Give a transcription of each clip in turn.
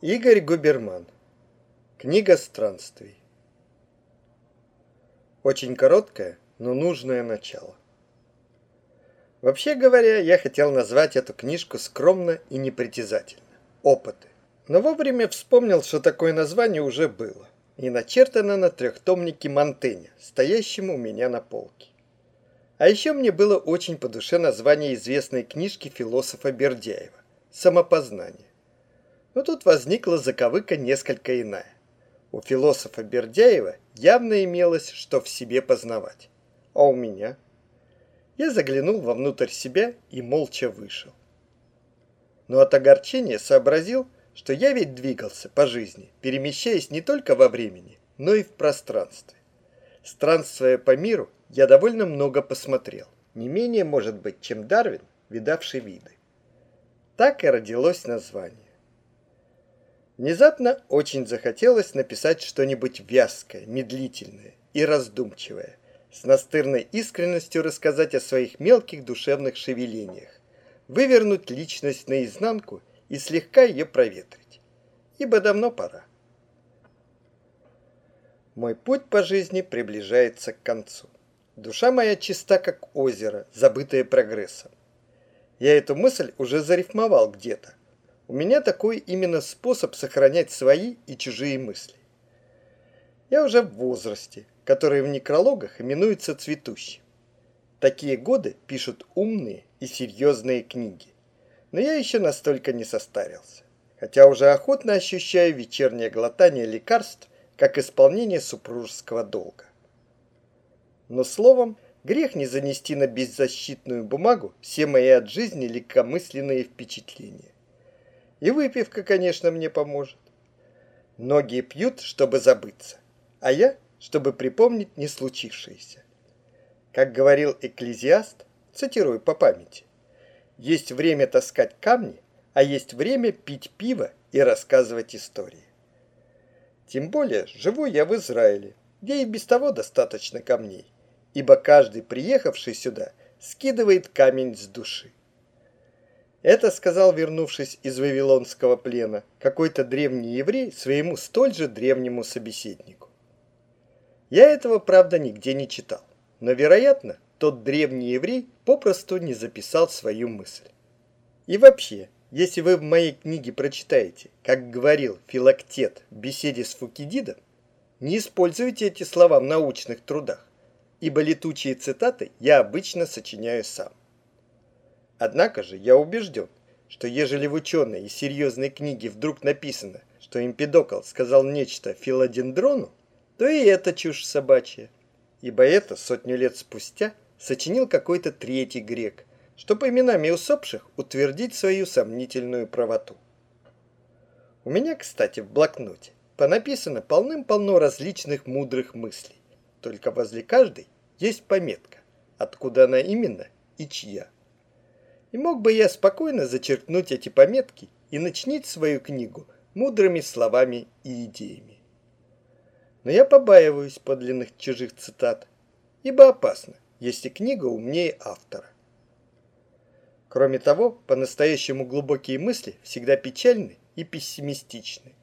Игорь Губерман. Книга странствий. Очень короткое, но нужное начало. Вообще говоря, я хотел назвать эту книжку скромно и непритязательно. Опыты. Но вовремя вспомнил, что такое название уже было. И начертано на трехтомнике Монтэня, стоящем у меня на полке. А еще мне было очень по душе название известной книжки философа Бердяева «Самопознание». Но тут возникла заковыка несколько иная. У философа Бердяева явно имелось, что в себе познавать. А у меня? Я заглянул вовнутрь себя и молча вышел. Но от огорчения сообразил, что я ведь двигался по жизни, перемещаясь не только во времени, но и в пространстве. Странствуя по миру, я довольно много посмотрел. Не менее, может быть, чем Дарвин, видавший виды. Так и родилось название. Внезапно очень захотелось написать что-нибудь вязкое, медлительное и раздумчивое, с настырной искренностью рассказать о своих мелких душевных шевелениях, вывернуть личность наизнанку и слегка ее проветрить, ибо давно пора. Мой путь по жизни приближается к концу. Душа моя чиста, как озеро, забытое прогрессом. Я эту мысль уже зарифмовал где-то, у меня такой именно способ сохранять свои и чужие мысли. Я уже в возрасте, который в некрологах именуется цветущим. Такие годы пишут умные и серьезные книги. Но я еще настолько не состарился. Хотя уже охотно ощущаю вечернее глотание лекарств как исполнение супружеского долга. Но словом, грех не занести на беззащитную бумагу все мои от жизни легкомысленные впечатления. И выпивка, конечно, мне поможет. Многие пьют, чтобы забыться, а я, чтобы припомнить не случившееся. Как говорил экклезиаст, цитирую по памяти, есть время таскать камни, а есть время пить пиво и рассказывать истории. Тем более живу я в Израиле, где и без того достаточно камней, ибо каждый приехавший сюда скидывает камень с души. Это сказал, вернувшись из Вавилонского плена, какой-то древний еврей своему столь же древнему собеседнику. Я этого, правда, нигде не читал, но, вероятно, тот древний еврей попросту не записал свою мысль. И вообще, если вы в моей книге прочитаете, как говорил Филактет в беседе с Фукидидом, не используйте эти слова в научных трудах, ибо летучие цитаты я обычно сочиняю сам. Однако же я убежден, что ежели в ученой и серьезной книге вдруг написано, что Эмпидокл сказал нечто филодендрону, то и это чушь собачья. Ибо это сотню лет спустя сочинил какой-то третий грек, чтобы именами усопших утвердить свою сомнительную правоту. У меня, кстати, в блокноте понаписано полным-полно различных мудрых мыслей, только возле каждой есть пометка, откуда она именно и чья. И мог бы я спокойно зачеркнуть эти пометки и начнить свою книгу мудрыми словами и идеями. Но я побаиваюсь подлинных чужих цитат, ибо опасно, если книга умнее автора. Кроме того, по-настоящему глубокие мысли всегда печальны и пессимистичны.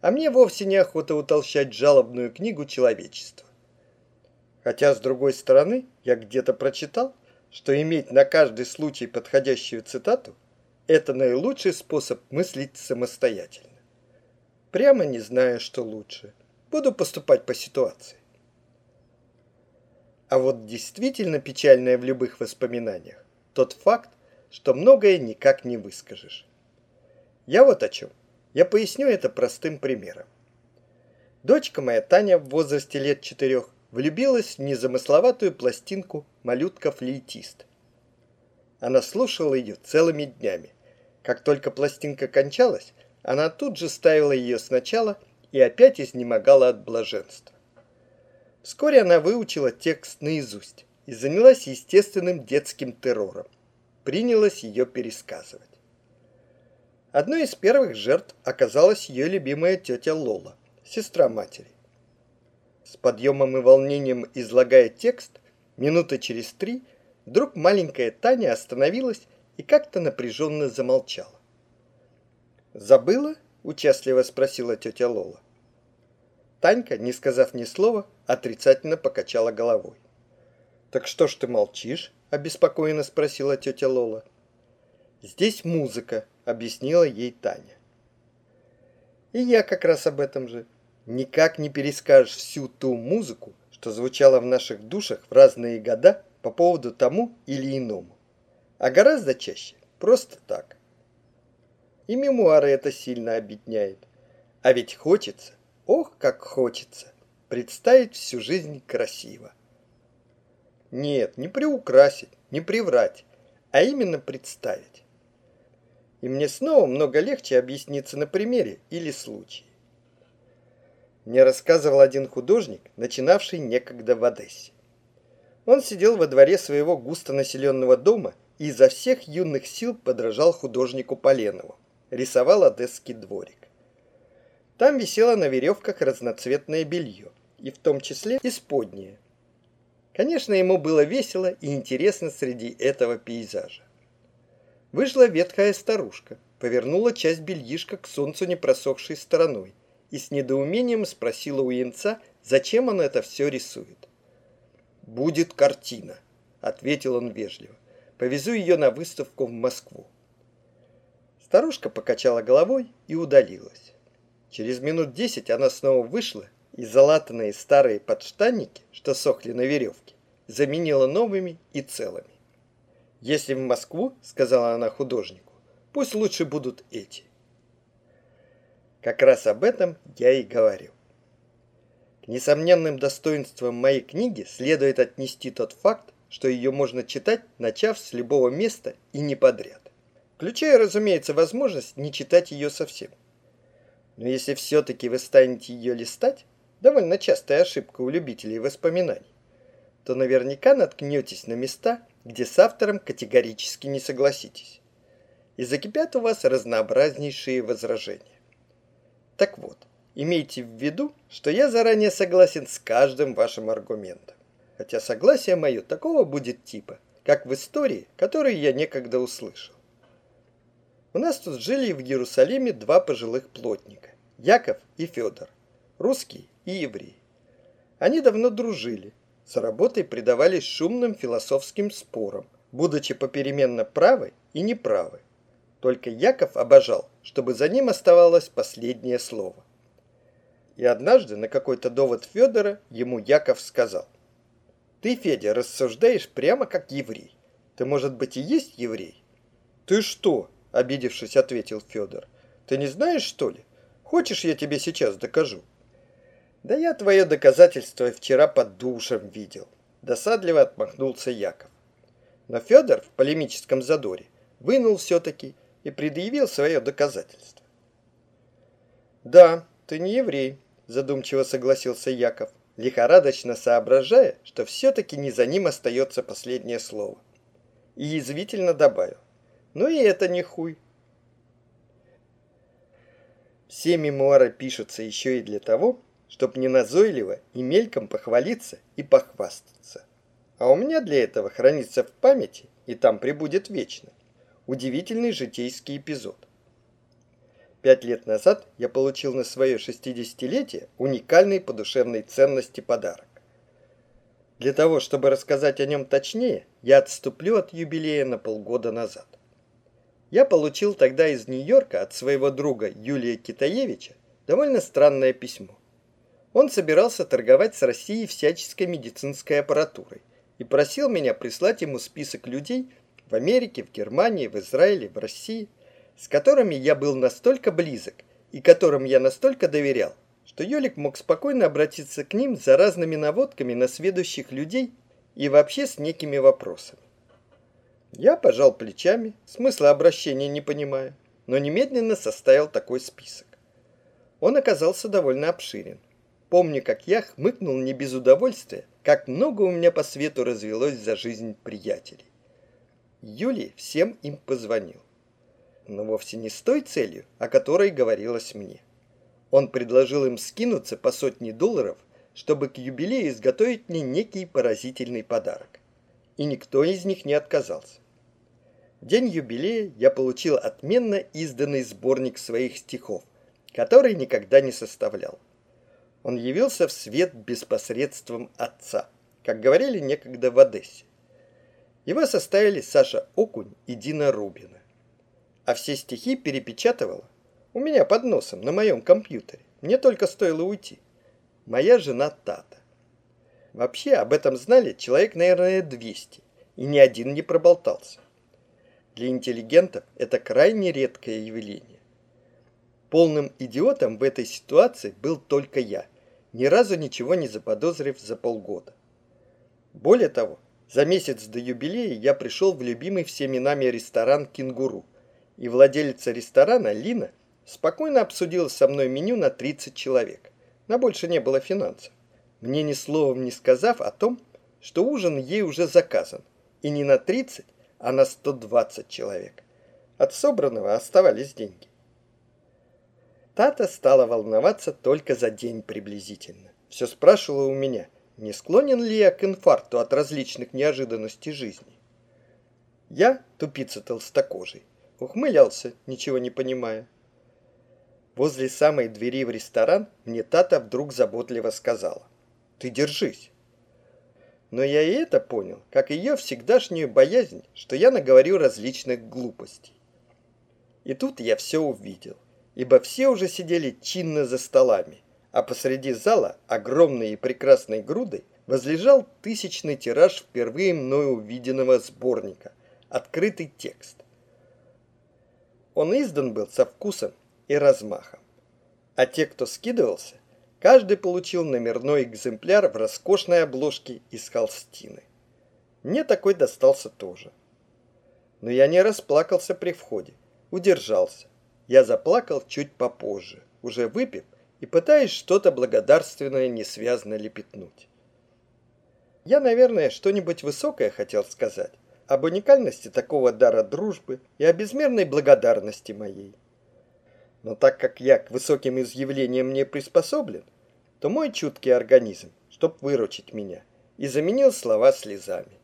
А мне вовсе не охота утолщать жалобную книгу человечества. Хотя, с другой стороны, я где-то прочитал, что иметь на каждый случай подходящую цитату – это наилучший способ мыслить самостоятельно. Прямо не знаю, что лучше. Буду поступать по ситуации. А вот действительно печальное в любых воспоминаниях – тот факт, что многое никак не выскажешь. Я вот о чем. Я поясню это простым примером. Дочка моя Таня в возрасте лет четырех влюбилась в незамысловатую пластинку «Малютка-флейтист». Она слушала ее целыми днями. Как только пластинка кончалась, она тут же ставила ее сначала и опять изнемогала от блаженства. Вскоре она выучила текст наизусть и занялась естественным детским террором. Принялась ее пересказывать. Одной из первых жертв оказалась ее любимая тетя Лола, сестра матери. С подъемом и волнением излагая текст, минуты через три вдруг маленькая Таня остановилась и как-то напряженно замолчала. «Забыла?» – Участливо спросила тетя Лола. Танька, не сказав ни слова, отрицательно покачала головой. «Так что ж ты молчишь?» – обеспокоенно спросила тетя Лола. «Здесь музыка», – объяснила ей Таня. И я как раз об этом же. Никак не перескажешь всю ту музыку, что звучала в наших душах в разные года по поводу тому или иному. А гораздо чаще просто так. И мемуары это сильно объединяет. А ведь хочется, ох, как хочется, представить всю жизнь красиво. Нет, не приукрасить, не приврать, а именно представить. И мне снова много легче объясниться на примере или случае. Мне рассказывал один художник, начинавший некогда в Одессе. Он сидел во дворе своего густонаселенного дома и изо всех юных сил подражал художнику Поленову. Рисовал одесский дворик. Там висело на веревках разноцветное белье, и в том числе исподнее. Конечно, ему было весело и интересно среди этого пейзажа. Вышла ветхая старушка, повернула часть бельишка к солнцу непросохшей стороной и с недоумением спросила у янца, зачем он это все рисует. «Будет картина», — ответил он вежливо. «Повезу ее на выставку в Москву». Старушка покачала головой и удалилась. Через минут десять она снова вышла и залатанные старые подштанники, что сохли на веревке, заменила новыми и целыми. «Если в Москву, — сказала она художнику, — пусть лучше будут эти». Как раз об этом я и говорю. К несомненным достоинствам моей книги следует отнести тот факт, что ее можно читать, начав с любого места и не подряд. Включая, разумеется, возможность не читать ее совсем. Но если все-таки вы станете ее листать, довольно частая ошибка у любителей воспоминаний, то наверняка наткнетесь на места, где с автором категорически не согласитесь. И закипят у вас разнообразнейшие возражения. Так вот, имейте в виду, что я заранее согласен с каждым вашим аргументом. Хотя согласие мое такого будет типа, как в истории, которую я некогда услышал. У нас тут жили в Иерусалиме два пожилых плотника, Яков и Федор, русский и еврей. Они давно дружили, за работой предавались шумным философским спорам, будучи попеременно правы и неправы. Только Яков обожал, чтобы за ним оставалось последнее слово. И однажды на какой-то довод Федора ему Яков сказал, «Ты, Федя, рассуждаешь прямо как еврей. Ты, может быть, и есть еврей?» «Ты что?» – обидевшись, ответил Федор. «Ты не знаешь, что ли? Хочешь, я тебе сейчас докажу?» Да я твое доказательство вчера под душем видел. Досадливо отмахнулся Яков. Но Федор в полемическом задоре вынул все-таки и предъявил свое доказательство. Да, ты не еврей, задумчиво согласился Яков, лихорадочно соображая, что все-таки не за ним остается последнее слово. И язвительно добавил. Ну и это не хуй. Все мемуары пишутся еще и для того, чтоб не назойливо и мельком похвалиться и похвастаться. А у меня для этого хранится в памяти, и там прибудет вечно, удивительный житейский эпизод. Пять лет назад я получил на свое 60-летие уникальный по душевной ценности подарок. Для того, чтобы рассказать о нем точнее, я отступлю от юбилея на полгода назад. Я получил тогда из Нью-Йорка от своего друга Юлия Китаевича довольно странное письмо. Он собирался торговать с Россией всяческой медицинской аппаратурой и просил меня прислать ему список людей в Америке, в Германии, в Израиле, в России, с которыми я был настолько близок и которым я настолько доверял, что Йолик мог спокойно обратиться к ним за разными наводками на сведущих людей и вообще с некими вопросами. Я пожал плечами, смысла обращения не понимая, но немедленно составил такой список. Он оказался довольно обширен. Помню, как я хмыкнул не без удовольствия, как много у меня по свету развелось за жизнь приятелей. Юли всем им позвонил. Но вовсе не с той целью, о которой говорилось мне. Он предложил им скинуться по сотне долларов, чтобы к юбилею изготовить мне некий поразительный подарок. И никто из них не отказался. В день юбилея я получил отменно изданный сборник своих стихов, который никогда не составлял. Он явился в свет без посредством отца, как говорили некогда в Одессе. Его составили Саша Окунь и Дина Рубина. А все стихи перепечатывала у меня под носом на моем компьютере. Мне только стоило уйти. Моя жена Тата. Вообще об этом знали человек, наверное, 200, и ни один не проболтался. Для интеллигентов это крайне редкое явление. Полным идиотом в этой ситуации был только я, ни разу ничего не заподозрив за полгода. Более того, за месяц до юбилея я пришел в любимый всеми нами ресторан «Кенгуру», и владелица ресторана, Лина, спокойно обсудила со мной меню на 30 человек. На больше не было финансов мне ни словом не сказав о том, что ужин ей уже заказан, и не на 30, а на 120 человек. От собранного оставались деньги. Тата стала волноваться только за день приблизительно. Все спрашивала у меня, не склонен ли я к инфаркту от различных неожиданностей жизни. Я, тупица толстокожий, ухмылялся, ничего не понимая. Возле самой двери в ресторан мне Тата вдруг заботливо сказала. Ты держись. Но я и это понял, как ее всегдашнюю боязнь, что я наговорю различных глупостей. И тут я все увидел, ибо все уже сидели чинно за столами, а посреди зала, огромной и прекрасной грудой, возлежал тысячный тираж впервые мною увиденного сборника, открытый текст. Он издан был со вкусом и размахом. А те, кто скидывался, Каждый получил номерной экземпляр в роскошной обложке из холстины. Мне такой достался тоже. Но я не расплакался при входе, удержался. Я заплакал чуть попозже, уже выпив и пытаясь что-то благодарственное несвязно лепетнуть. Я, наверное, что-нибудь высокое хотел сказать об уникальности такого дара дружбы и о безмерной благодарности моей. Но так как я к высоким изъявлениям не приспособлен, то мой чуткий организм, чтоб выручить меня, и заменил слова слезами.